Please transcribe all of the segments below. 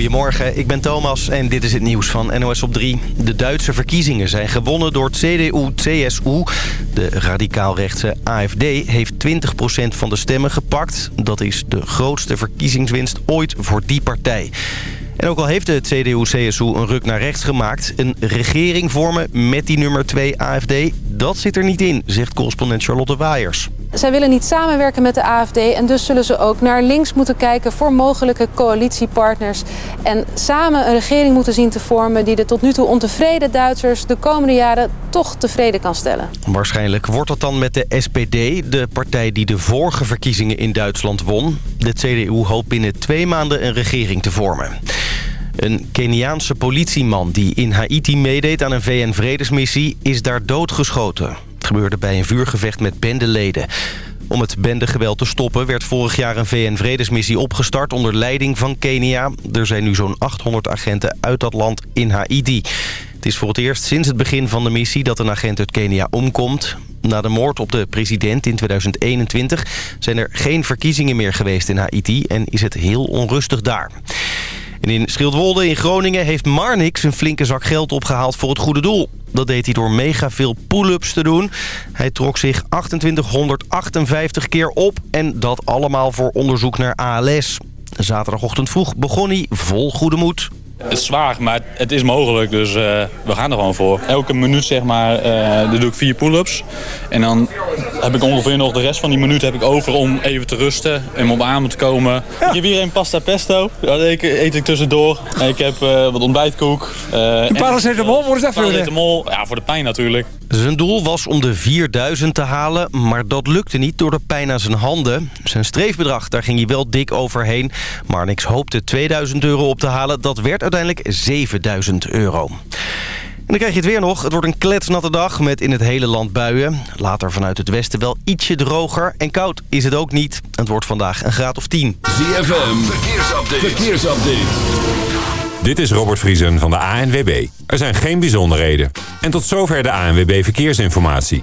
Goedemorgen, ik ben Thomas en dit is het nieuws van NOS op 3. De Duitse verkiezingen zijn gewonnen door CDU-CSU. De radicaalrechtse AFD heeft 20% van de stemmen gepakt. Dat is de grootste verkiezingswinst ooit voor die partij. En ook al heeft de CDU-CSU een ruk naar rechts gemaakt... een regering vormen met die nummer 2 AFD, dat zit er niet in, zegt correspondent Charlotte Waaiers. Zij willen niet samenwerken met de AFD en dus zullen ze ook naar links moeten kijken voor mogelijke coalitiepartners. En samen een regering moeten zien te vormen die de tot nu toe ontevreden Duitsers de komende jaren toch tevreden kan stellen. Waarschijnlijk wordt dat dan met de SPD, de partij die de vorige verkiezingen in Duitsland won. De CDU hoopt binnen twee maanden een regering te vormen. Een Keniaanse politieman die in Haiti meedeed aan een VN-vredesmissie is daar doodgeschoten. Gebeurde bij een vuurgevecht met bendeleden. Om het bendegeweld te stoppen werd vorig jaar een VN-vredesmissie opgestart onder leiding van Kenia. Er zijn nu zo'n 800 agenten uit dat land in Haiti. Het is voor het eerst sinds het begin van de missie dat een agent uit Kenia omkomt. Na de moord op de president in 2021 zijn er geen verkiezingen meer geweest in Haiti en is het heel onrustig daar. En in Schildwolde in Groningen heeft Marnix een flinke zak geld opgehaald voor het goede doel. Dat deed hij door mega veel pull-ups te doen. Hij trok zich 2858 keer op en dat allemaal voor onderzoek naar ALS. Zaterdagochtend vroeg begon hij vol goede moed. Het is zwaar, maar het is mogelijk, dus uh, we gaan er gewoon voor. Elke minuut zeg maar, uh, doe ik vier pull-ups. En dan heb ik ongeveer nog de rest van die minuut heb ik over om even te rusten en om op adem te komen. Ik heb hier een pasta pesto, dat eet ik tussendoor. Ik heb uh, wat ontbijtkoek. een paracetamol, voor is Paracetamol, ja, voor de pijn natuurlijk. Zijn doel was om de 4000 te halen, maar dat lukte niet door de pijn aan zijn handen. Zijn streefbedrag, daar ging hij wel dik overheen. Maar niks hoopte 2000 euro op te halen, dat werd uiteindelijk 7000 euro. En dan krijg je het weer nog. Het wordt een kletsnatte dag met in het hele land buien. Later vanuit het westen wel ietsje droger. En koud is het ook niet. Het wordt vandaag een graad of 10. ZFM, verkeersupdate. verkeersupdate. Dit is Robert Vriesen van de ANWB. Er zijn geen bijzonderheden. En tot zover de ANWB Verkeersinformatie.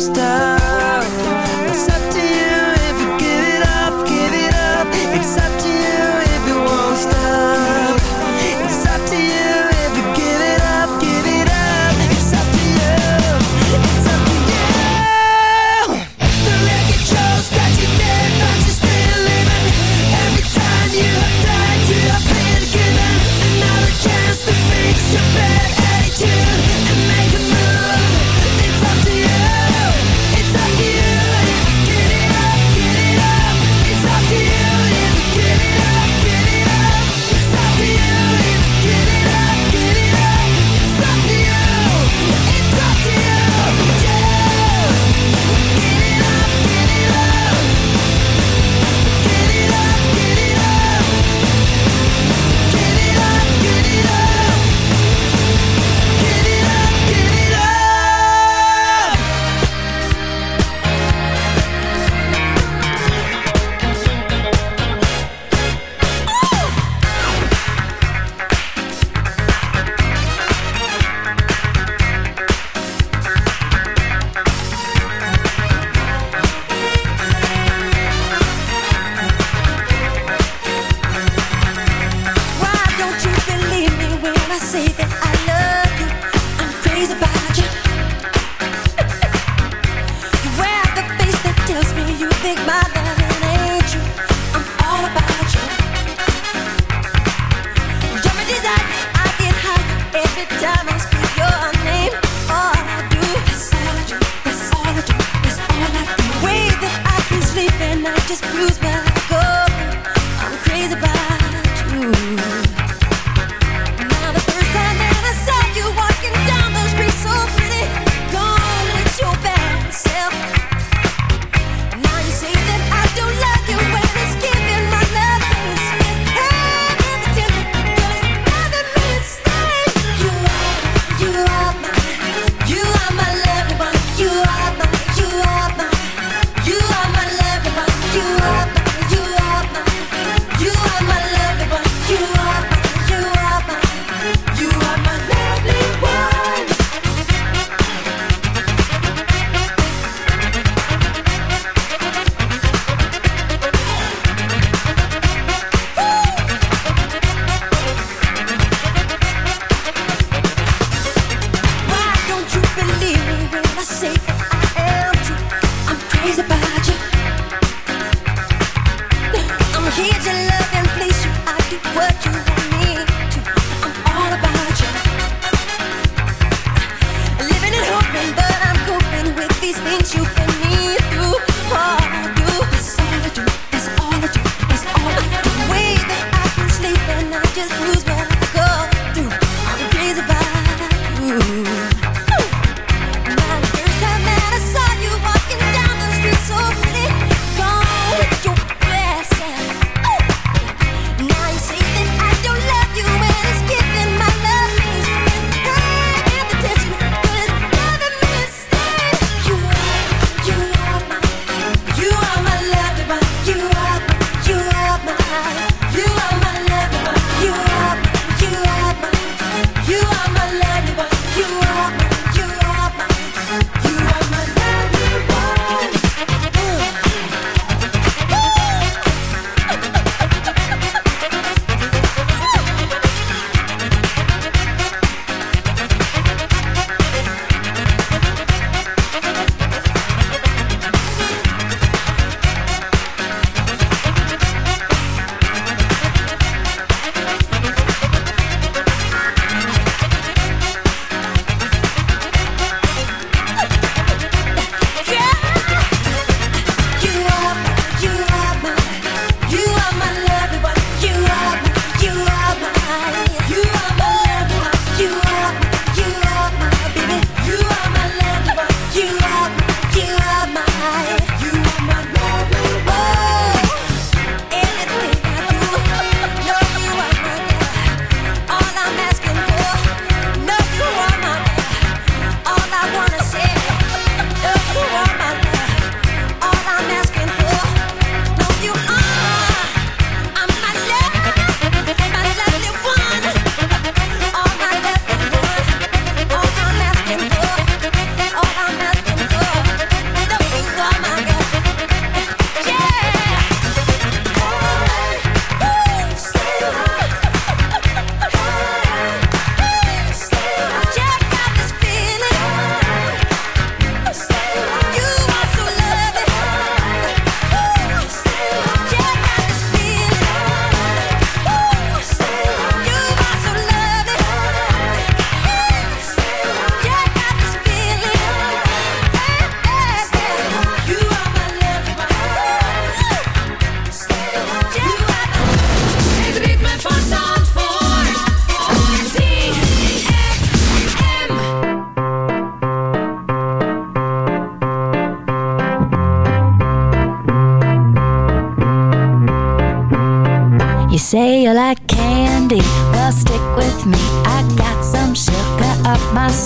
stop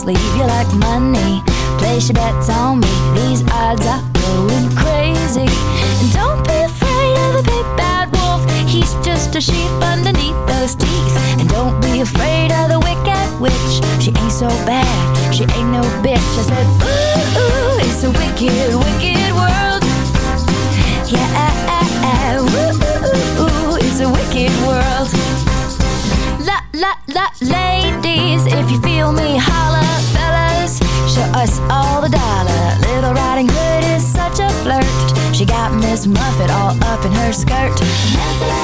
leave you like money. Place your bets on me. Skirt.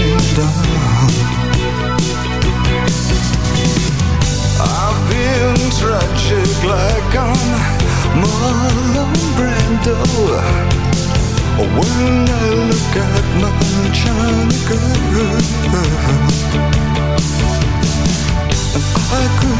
changed on. I feel tragic like Marlon Brando. When I look at my girl, I could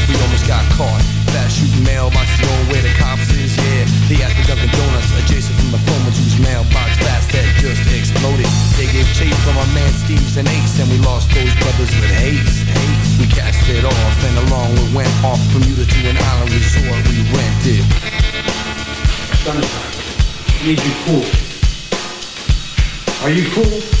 We almost got caught. Fast shooting mailbox, going where the cops is, yeah. They asked for Dunkin' Donuts adjacent from the phone whose mailbox fast that just exploded. They gave chase from our man Steve's and Ace, and we lost those brothers with haste. haste. We cast it off, and along we went off Bermuda to an island resort we rented. Sunshine, need you cool. Are you cool?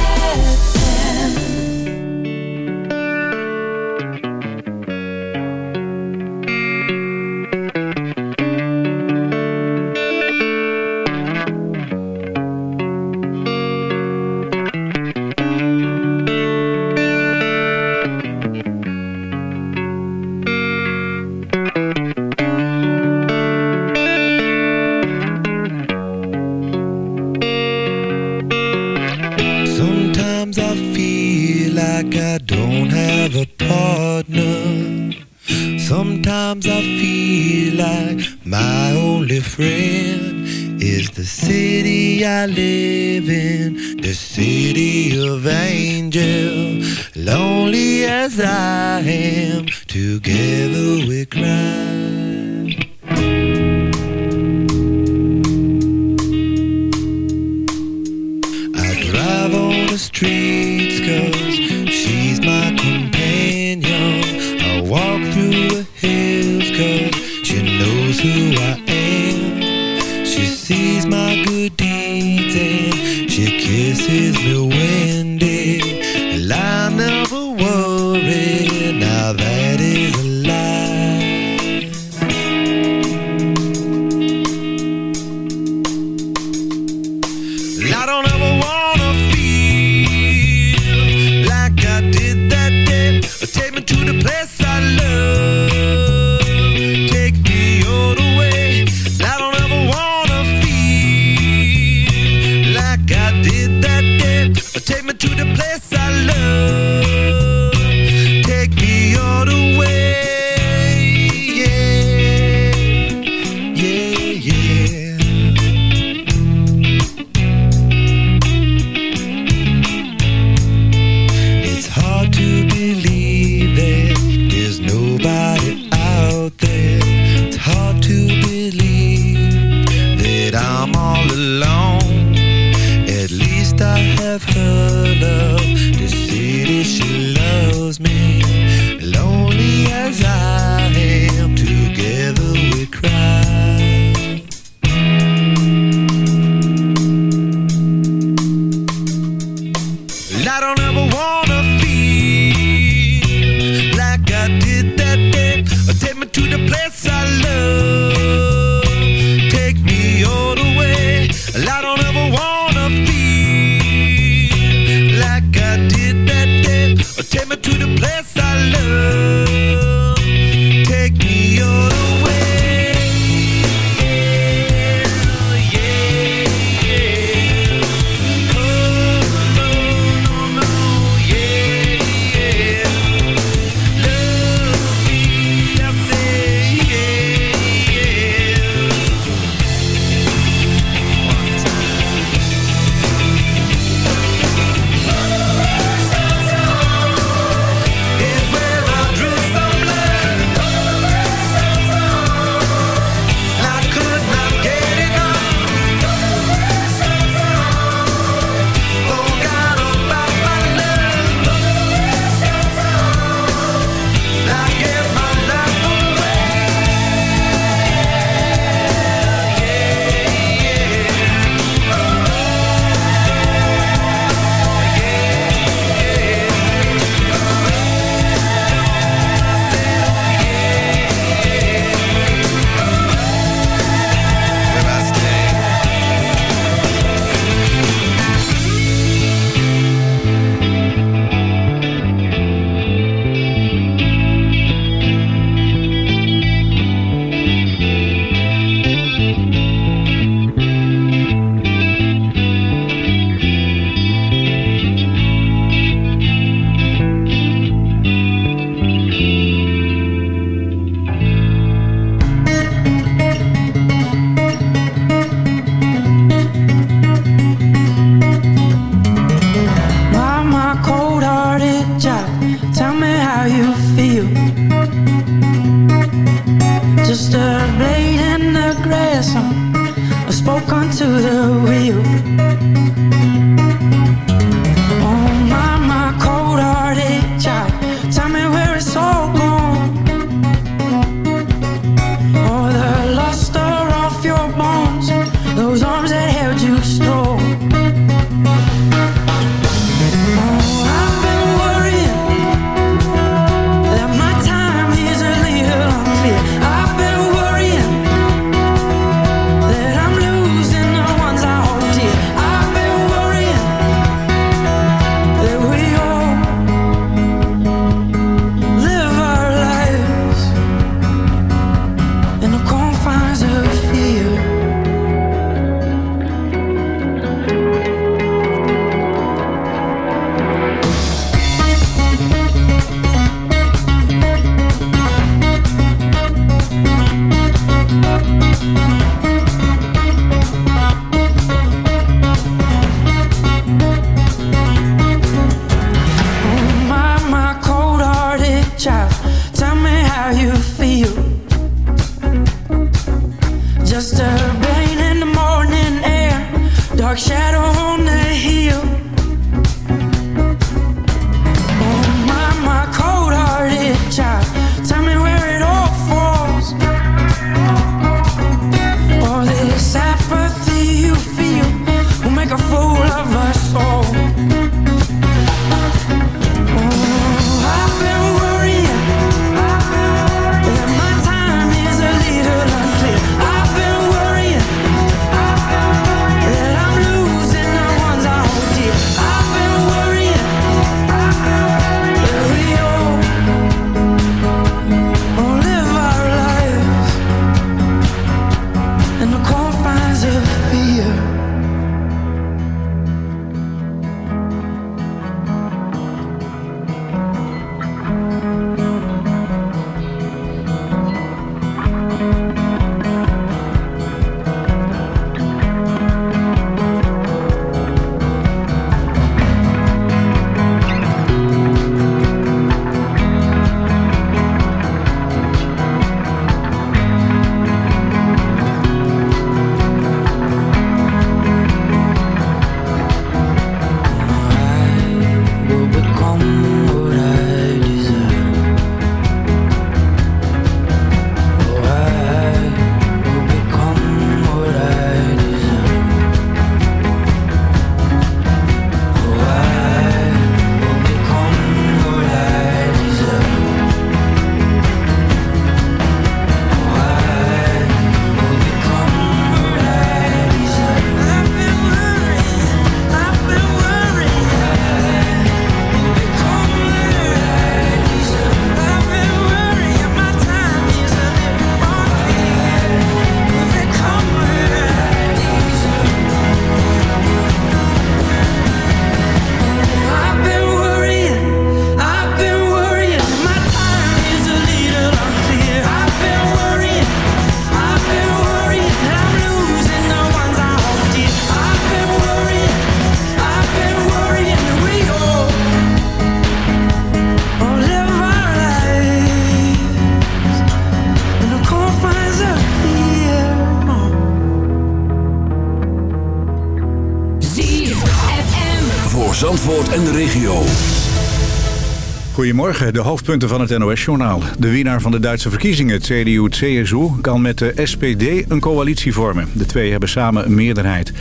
Goedemorgen, de hoofdpunten van het NOS-journaal. De winnaar van de Duitse verkiezingen, CDU-CSU, kan met de SPD een coalitie vormen. De twee hebben samen een meerderheid.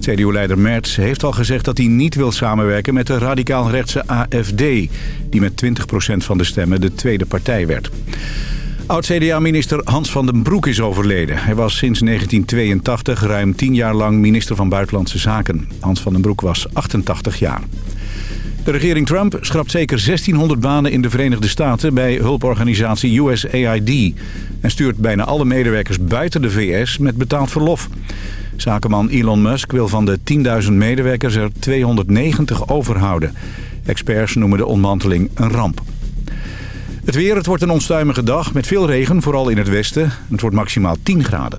CDU-leider Merz heeft al gezegd dat hij niet wil samenwerken met de radicaal-rechtse AFD... die met 20% van de stemmen de tweede partij werd. Oud-CDA-minister Hans van den Broek is overleden. Hij was sinds 1982 ruim 10 jaar lang minister van Buitenlandse Zaken. Hans van den Broek was 88 jaar. De regering Trump schrapt zeker 1600 banen in de Verenigde Staten... bij hulporganisatie USAID... en stuurt bijna alle medewerkers buiten de VS met betaald verlof. Zakenman Elon Musk wil van de 10.000 medewerkers er 290 overhouden. Experts noemen de ontmanteling een ramp. Het weer, het wordt een onstuimige dag met veel regen, vooral in het westen. Het wordt maximaal 10 graden.